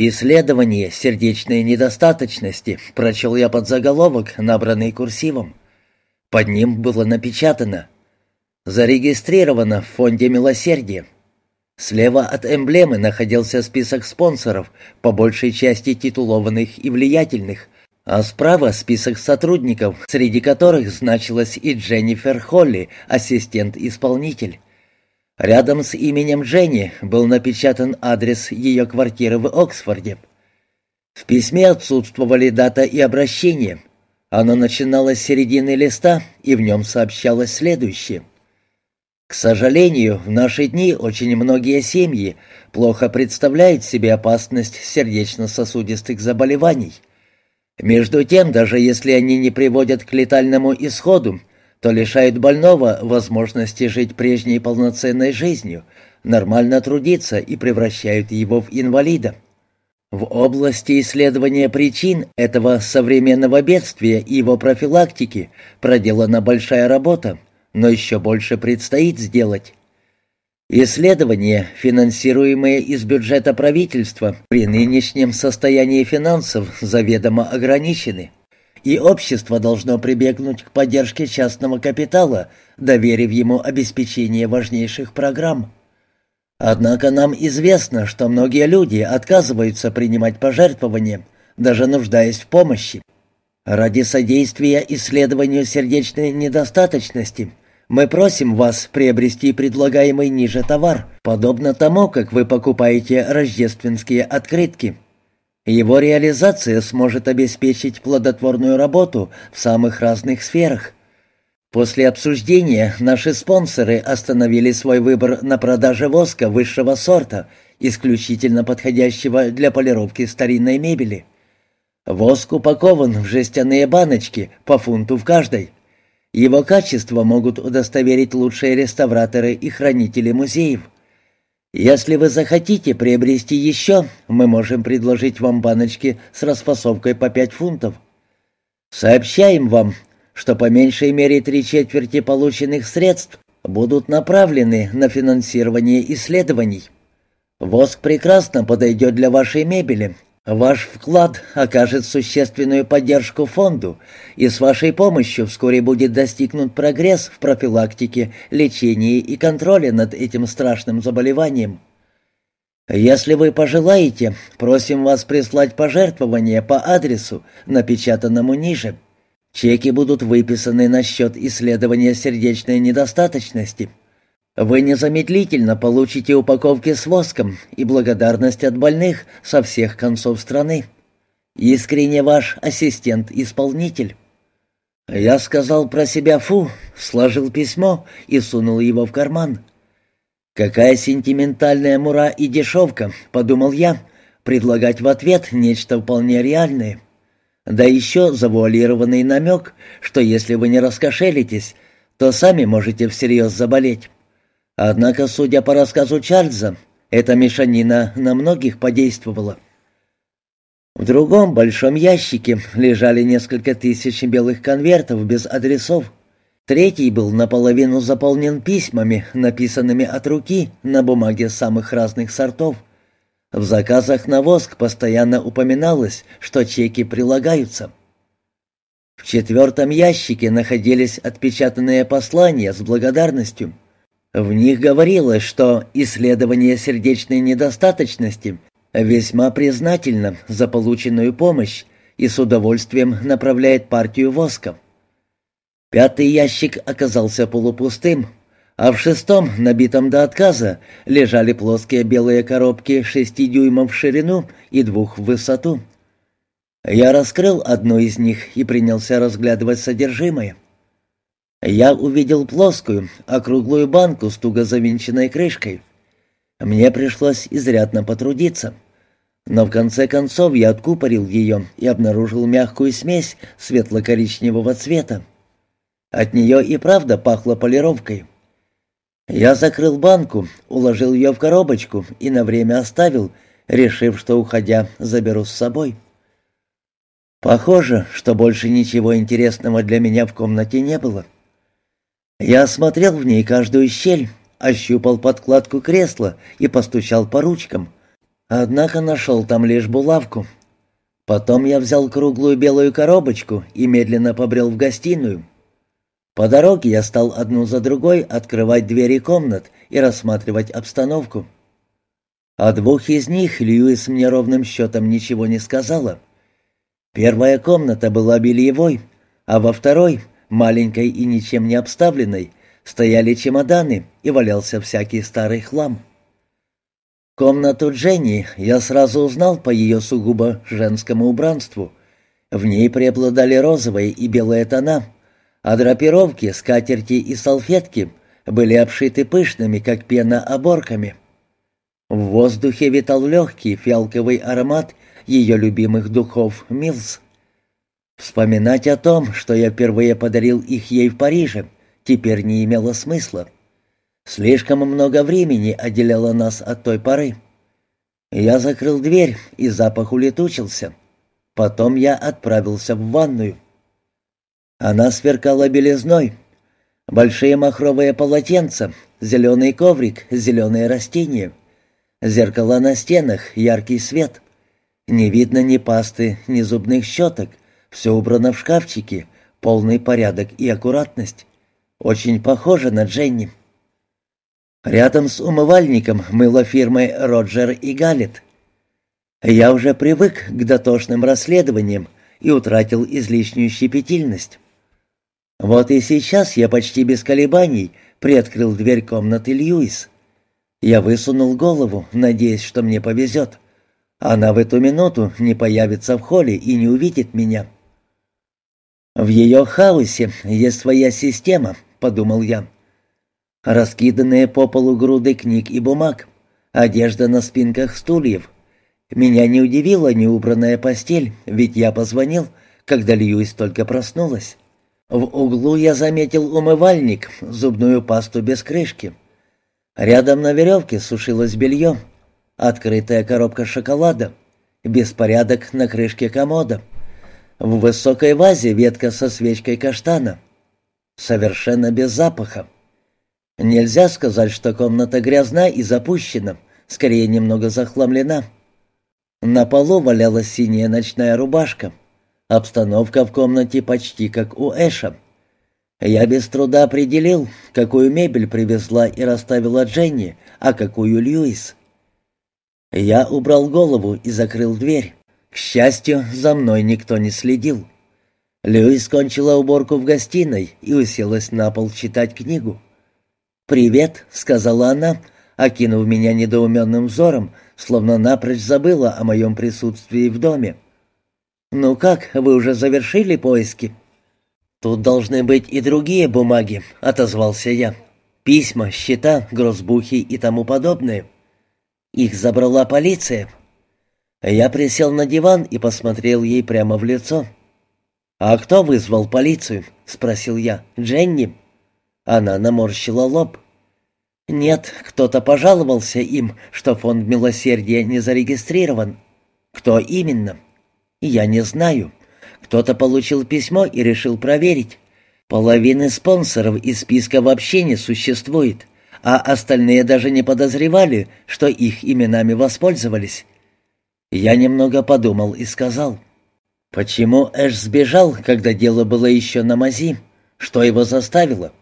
«Исследование сердечной недостаточности», — прочел я под заголовок, набранный курсивом. Под ним было напечатано «Зарегистрировано в Фонде милосердия». Слева от эмблемы находился список спонсоров, по большей части титулованных и влиятельных, а справа список сотрудников, среди которых значилась и Дженнифер Холли, ассистент-исполнитель. Рядом с именем Дженни был напечатан адрес ее квартиры в Оксфорде. В письме отсутствовали дата и обращение. Оно начиналось с середины листа, и в нем сообщалось следующее. К сожалению, в наши дни очень многие семьи плохо представляют себе опасность сердечно-сосудистых заболеваний. Между тем, даже если они не приводят к летальному исходу, то лишают больного возможности жить прежней полноценной жизнью, нормально трудиться и превращают его в инвалида. В области исследования причин этого современного бедствия и его профилактики проделана большая работа, но еще больше предстоит сделать. Исследования, финансируемые из бюджета правительства, при нынешнем состоянии финансов заведомо ограничены и общество должно прибегнуть к поддержке частного капитала, доверив ему обеспечение важнейших программ. Однако нам известно, что многие люди отказываются принимать пожертвования, даже нуждаясь в помощи. Ради содействия исследованию сердечной недостаточности мы просим вас приобрести предлагаемый ниже товар, подобно тому, как вы покупаете рождественские открытки. Его реализация сможет обеспечить плодотворную работу в самых разных сферах. После обсуждения наши спонсоры остановили свой выбор на продаже воска высшего сорта, исключительно подходящего для полировки старинной мебели. Воск упакован в жестяные баночки по фунту в каждой. Его качество могут удостоверить лучшие реставраторы и хранители музеев. Если вы захотите приобрести еще, мы можем предложить вам баночки с расфасовкой по 5 фунтов. Сообщаем вам, что по меньшей мере три четверти полученных средств будут направлены на финансирование исследований. Воск прекрасно подойдет для вашей мебели, Ваш вклад окажет существенную поддержку фонду, и с вашей помощью вскоре будет достигнут прогресс в профилактике, лечении и контроле над этим страшным заболеванием. Если вы пожелаете, просим вас прислать пожертвования по адресу, напечатанному ниже. Чеки будут выписаны на счет исследования сердечной недостаточности. Вы незамедлительно получите упаковки с воском и благодарность от больных со всех концов страны. Искренне ваш ассистент-исполнитель». Я сказал про себя «фу», сложил письмо и сунул его в карман. «Какая сентиментальная мура и дешевка», — подумал я, — предлагать в ответ нечто вполне реальное. Да еще завуалированный намек, что если вы не раскошелитесь, то сами можете всерьез заболеть. Однако, судя по рассказу Чарльза, эта мешанина на многих подействовала. В другом большом ящике лежали несколько тысяч белых конвертов без адресов. Третий был наполовину заполнен письмами, написанными от руки на бумаге самых разных сортов. В заказах на воск постоянно упоминалось, что чеки прилагаются. В четвертом ящике находились отпечатанные послания с благодарностью — в них говорилось, что исследование сердечной недостаточности весьма признательно за полученную помощь и с удовольствием направляет партию воска. Пятый ящик оказался полупустым, а в шестом, набитом до отказа, лежали плоские белые коробки шести дюймов в ширину и двух в высоту. Я раскрыл одну из них и принялся разглядывать содержимое. Я увидел плоскую, округлую банку с туго завинченной крышкой. Мне пришлось изрядно потрудиться. Но в конце концов я откупорил ее и обнаружил мягкую смесь светло-коричневого цвета. От нее и правда пахло полировкой. Я закрыл банку, уложил ее в коробочку и на время оставил, решив, что, уходя, заберу с собой. Похоже, что больше ничего интересного для меня в комнате не было. — я осмотрел в ней каждую щель, ощупал подкладку кресла и постучал по ручкам. Однако нашел там лишь булавку. Потом я взял круглую белую коробочку и медленно побрел в гостиную. По дороге я стал одну за другой открывать двери комнат и рассматривать обстановку. О двух из них Льюис мне ровным счетом ничего не сказала. Первая комната была бельевой, а во второй, маленькой и ничем не обставленной, стояли чемоданы и валялся всякий старый хлам. Комнату Дженни я сразу узнал по ее сугубо женскому убранству. В ней преобладали розовые и белые тона, а драпировки, скатерти и салфетки были обшиты пышными, как пена, оборками. В воздухе витал легкий фиалковый аромат ее любимых духов «Милс». Вспоминать о том, что я впервые подарил их ей в Париже, теперь не имело смысла. Слишком много времени отделяло нас от той поры. Я закрыл дверь, и запах улетучился. Потом я отправился в ванную. Она сверкала белизной. Большие махровые полотенца, зеленый коврик, зеленые растения. Зеркала на стенах, яркий свет. Не видно ни пасты, ни зубных щеток. Все убрано в шкафчике, полный порядок и аккуратность. Очень похоже на Дженни. Рядом с умывальником мыло фирмы «Роджер и Галлет». Я уже привык к дотошным расследованиям и утратил излишнюю щепетильность. Вот и сейчас я почти без колебаний приоткрыл дверь комнаты Льюис. Я высунул голову, надеясь, что мне повезет. Она в эту минуту не появится в холле и не увидит меня. «В ее хаосе есть своя система», — подумал я. Раскиданные по полу груды книг и бумаг, одежда на спинках стульев. Меня не удивила неубранная постель, ведь я позвонил, когда Льюис только проснулась. В углу я заметил умывальник, зубную пасту без крышки. Рядом на веревке сушилось белье, открытая коробка шоколада, беспорядок на крышке комода. В высокой вазе ветка со свечкой каштана. Совершенно без запаха. Нельзя сказать, что комната грязна и запущена, скорее немного захламлена. На полу валялась синяя ночная рубашка. Обстановка в комнате почти как у Эша. Я без труда определил, какую мебель привезла и расставила Дженни, а какую Льюис. Я убрал голову и закрыл дверь. К счастью, за мной никто не следил. Льюис кончила уборку в гостиной и уселась на пол читать книгу. «Привет», — сказала она, окинув меня недоуменным взором, словно напрочь забыла о моем присутствии в доме. «Ну как, вы уже завершили поиски?» «Тут должны быть и другие бумаги», — отозвался я. «Письма, счета, грозбухи и тому подобное. Их забрала полиция». Я присел на диван и посмотрел ей прямо в лицо. «А кто вызвал полицию?» — спросил я. «Дженни?» Она наморщила лоб. «Нет, кто-то пожаловался им, что фонд милосердия не зарегистрирован. Кто именно?» «Я не знаю. Кто-то получил письмо и решил проверить. Половины спонсоров из списка вообще не существует, а остальные даже не подозревали, что их именами воспользовались». Я немного подумал и сказал, «Почему Эш сбежал, когда дело было еще на мази? Что его заставило?»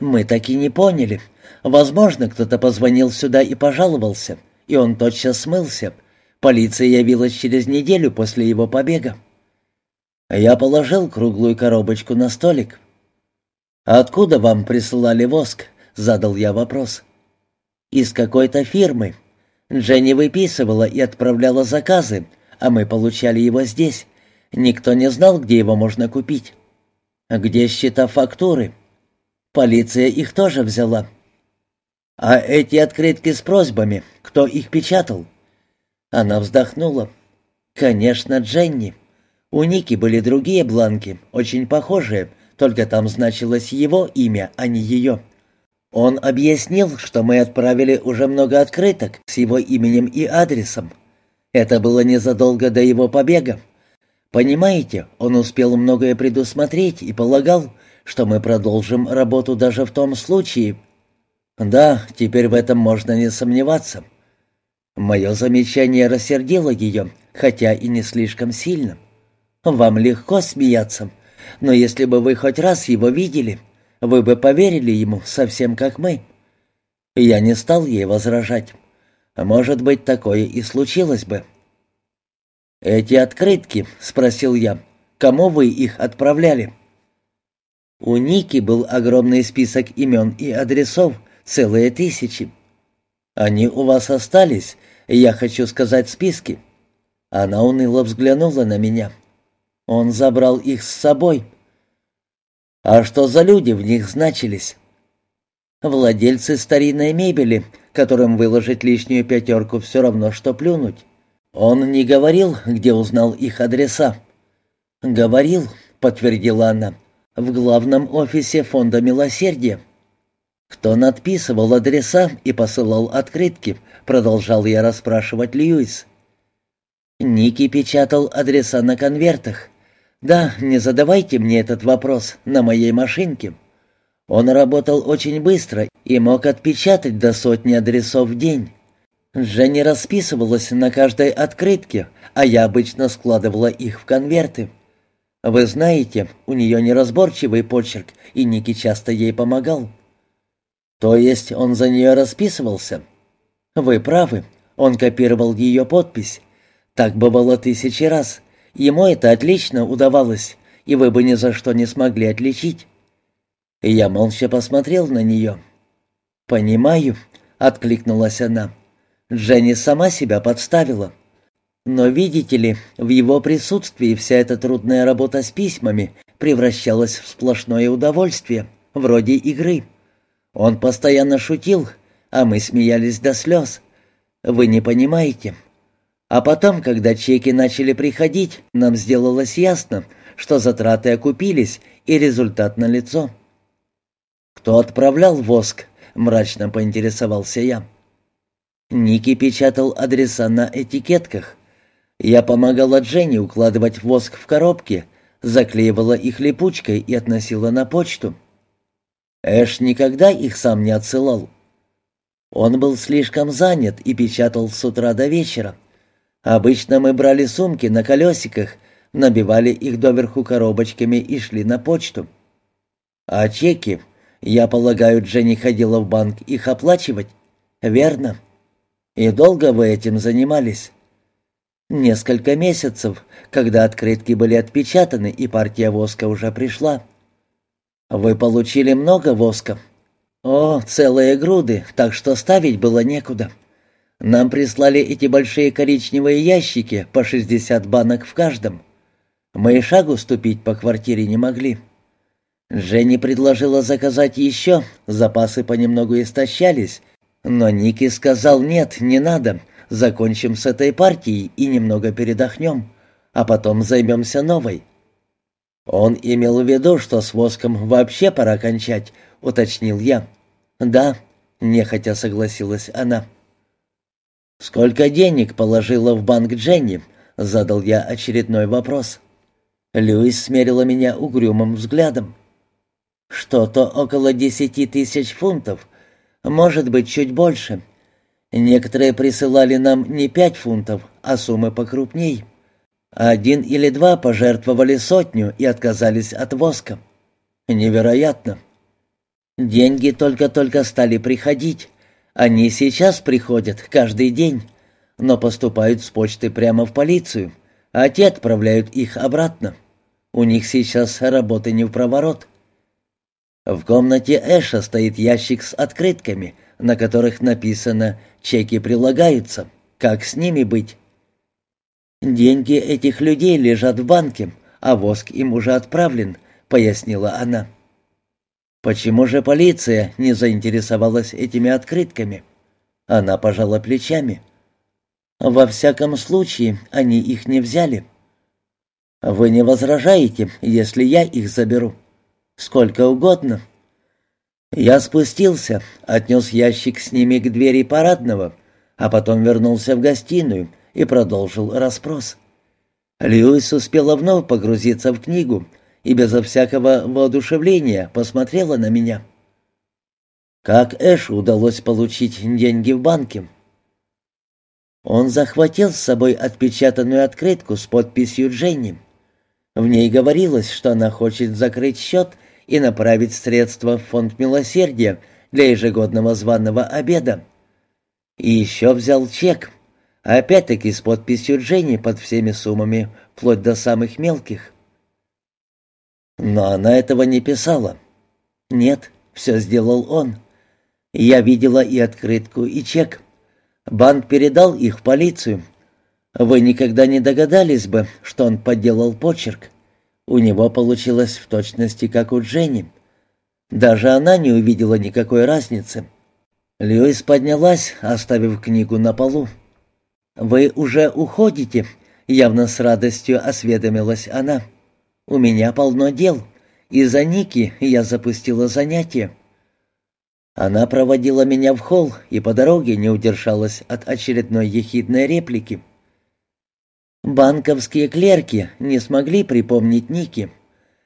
«Мы так и не поняли. Возможно, кто-то позвонил сюда и пожаловался, и он тотчас смылся. Полиция явилась через неделю после его побега. Я положил круглую коробочку на столик. «Откуда вам присылали воск?» — задал я вопрос. «Из какой-то фирмы. Дженни выписывала и отправляла заказы, а мы получали его здесь. Никто не знал, где его можно купить. Где счета фактуры? Полиция их тоже взяла. А эти открытки с просьбами, кто их печатал?» Она вздохнула. «Конечно, Дженни. У Ники были другие бланки, очень похожие, только там значилось его имя, а не ее. Он объяснил, что мы отправили уже много открыток с его именем и адресом. Это было незадолго до его побега. Понимаете, он успел многое предусмотреть и полагал, что мы продолжим работу даже в том случае. Да, теперь в этом можно не сомневаться. Мое замечание рассердило ее, хотя и не слишком сильно. «Вам легко смеяться, но если бы вы хоть раз его видели, вы бы поверили ему совсем как мы». Я не стал ей возражать. Может быть, такое и случилось бы. «Эти открытки», — спросил я, — «кому вы их отправляли?» У Ники был огромный список имен и адресов, целые тысячи. «Они у вас остались, я хочу сказать списки». Она уныло взглянула на меня. Он забрал их с собой. «А что за люди в них значились?» «Владельцы старинной мебели, которым выложить лишнюю пятерку все равно, что плюнуть. Он не говорил, где узнал их адреса». «Говорил», — подтвердила она, — «в главном офисе Фонда Милосердия». «Кто надписывал адреса и посылал открытки?» — продолжал я расспрашивать Льюис. Ники печатал адреса на конвертах. «Да, не задавайте мне этот вопрос, на моей машинке». Он работал очень быстро и мог отпечатать до сотни адресов в день. Женя расписывалась на каждой открытке, а я обычно складывала их в конверты. Вы знаете, у нее неразборчивый почерк, и Ники часто ей помогал. То есть он за нее расписывался? Вы правы, он копировал ее подпись. Так бывало тысячи раз. Ему это отлично удавалось, и вы бы ни за что не смогли отличить. Я молча посмотрел на нее. «Понимаю», — откликнулась она. «Дженни сама себя подставила. Но, видите ли, в его присутствии вся эта трудная работа с письмами превращалась в сплошное удовольствие, вроде игры. Он постоянно шутил, а мы смеялись до слез. Вы не понимаете. А потом, когда чеки начали приходить, нам сделалось ясно, что затраты окупились и результат налицо. «Кто отправлял воск?» — мрачно поинтересовался я. Ники печатал адреса на этикетках. Я помогала Дженни укладывать воск в коробки, заклеивала их липучкой и относила на почту. Эш никогда их сам не отсылал. Он был слишком занят и печатал с утра до вечера. Обычно мы брали сумки на колесиках, набивали их доверху коробочками и шли на почту. А чеки я полагаю, Дженни ходила в банк их оплачивать? Верно. И долго вы этим занимались? Несколько месяцев, когда открытки были отпечатаны и партия воска уже пришла. Вы получили много воска? О, целые груды, так что ставить было некуда. Нам прислали эти большие коричневые ящики по 60 банок в каждом. Мы и шагу ступить по квартире не могли. Женни предложила заказать еще, запасы понемногу истощались, но Ники сказал «нет, не надо, закончим с этой партией и немного передохнем, а потом займемся новой». «Он имел в виду, что с воском вообще пора кончать», — уточнил я. «Да», — нехотя согласилась она. «Сколько денег положила в банк Дженни?» — задал я очередной вопрос. Льюис смерила меня угрюмым взглядом. Что-то около десяти тысяч фунтов, может быть, чуть больше. Некоторые присылали нам не пять фунтов, а суммы покрупней. Один или два пожертвовали сотню и отказались от воска. Невероятно. Деньги только-только стали приходить. Они сейчас приходят каждый день, но поступают с почты прямо в полицию, а те отправляют их обратно. У них сейчас работы не в проворот. В комнате Эша стоит ящик с открытками, на которых написано «Чеки прилагаются». Как с ними быть? «Деньги этих людей лежат в банке, а воск им уже отправлен», — пояснила она. «Почему же полиция не заинтересовалась этими открытками?» Она пожала плечами. «Во всяком случае, они их не взяли». «Вы не возражаете, если я их заберу?» «Сколько угодно». Я спустился, отнес ящик с ними к двери парадного, а потом вернулся в гостиную и продолжил расспрос. Льюис успела вновь погрузиться в книгу и безо всякого воодушевления посмотрела на меня. «Как Эшу удалось получить деньги в банке?» Он захватил с собой отпечатанную открытку с подписью Дженни. В ней говорилось, что она хочет закрыть счет и направить средства в фонд милосердия для ежегодного званого обеда. И еще взял чек, опять-таки с подписью Дженни под всеми суммами, вплоть до самых мелких. Но она этого не писала. Нет, все сделал он. Я видела и открытку, и чек. Банк передал их в полицию. Вы никогда не догадались бы, что он подделал почерк. У него получилось в точности, как у Дженни. Даже она не увидела никакой разницы. Льюис поднялась, оставив книгу на полу. «Вы уже уходите?» — явно с радостью осведомилась она. «У меня полно дел. Из-за Ники я запустила занятие». Она проводила меня в холл и по дороге не удержалась от очередной ехидной реплики. Банковские клерки не смогли припомнить Ники.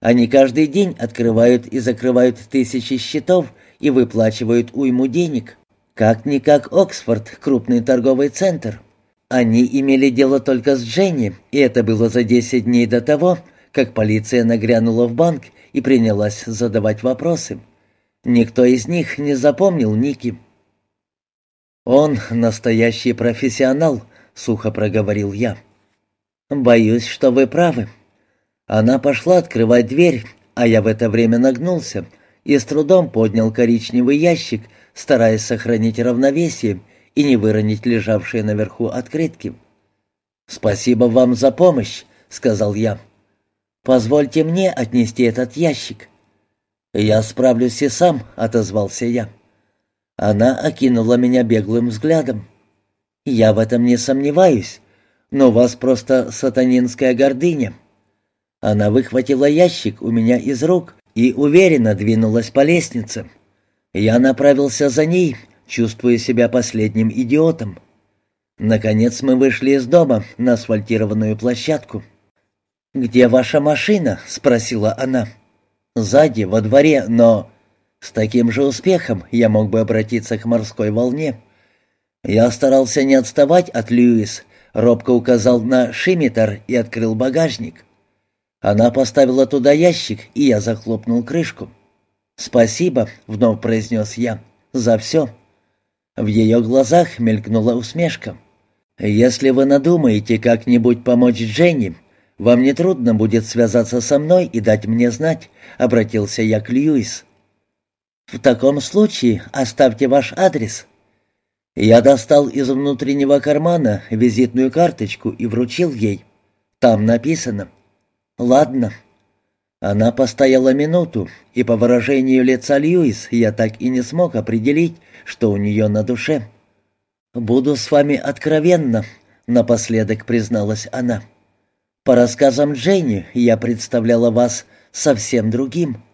Они каждый день открывают и закрывают тысячи счетов и выплачивают уйму денег. Как-никак Оксфорд — крупный торговый центр. Они имели дело только с Дженни, и это было за 10 дней до того, как полиция нагрянула в банк и принялась задавать вопросы. Никто из них не запомнил Ники. «Он настоящий профессионал», — сухо проговорил я. «Боюсь, что вы правы». Она пошла открывать дверь, а я в это время нагнулся и с трудом поднял коричневый ящик, стараясь сохранить равновесие и не выронить лежавшие наверху открытки. «Спасибо вам за помощь», — сказал я. «Позвольте мне отнести этот ящик». «Я справлюсь и сам», — отозвался я. Она окинула меня беглым взглядом. «Я в этом не сомневаюсь но у вас просто сатанинская гордыня». Она выхватила ящик у меня из рук и уверенно двинулась по лестнице. Я направился за ней, чувствуя себя последним идиотом. Наконец мы вышли из дома на асфальтированную площадку. «Где ваша машина?» — спросила она. «Сзади, во дворе, но...» С таким же успехом я мог бы обратиться к морской волне. Я старался не отставать от Льюис, робко указал на шимитер и открыл багажник. Она поставила туда ящик, и я захлопнул крышку. «Спасибо», — вновь произнес я, — «за все». В ее глазах мелькнула усмешка. «Если вы надумаете как-нибудь помочь Дженни, вам не трудно будет связаться со мной и дать мне знать», — обратился я к Льюис. «В таком случае оставьте ваш адрес». Я достал из внутреннего кармана визитную карточку и вручил ей. Там написано «Ладно». Она постояла минуту, и по выражению лица Льюис я так и не смог определить, что у нее на душе. «Буду с вами откровенна», — напоследок призналась она. «По рассказам Дженни я представляла вас совсем другим».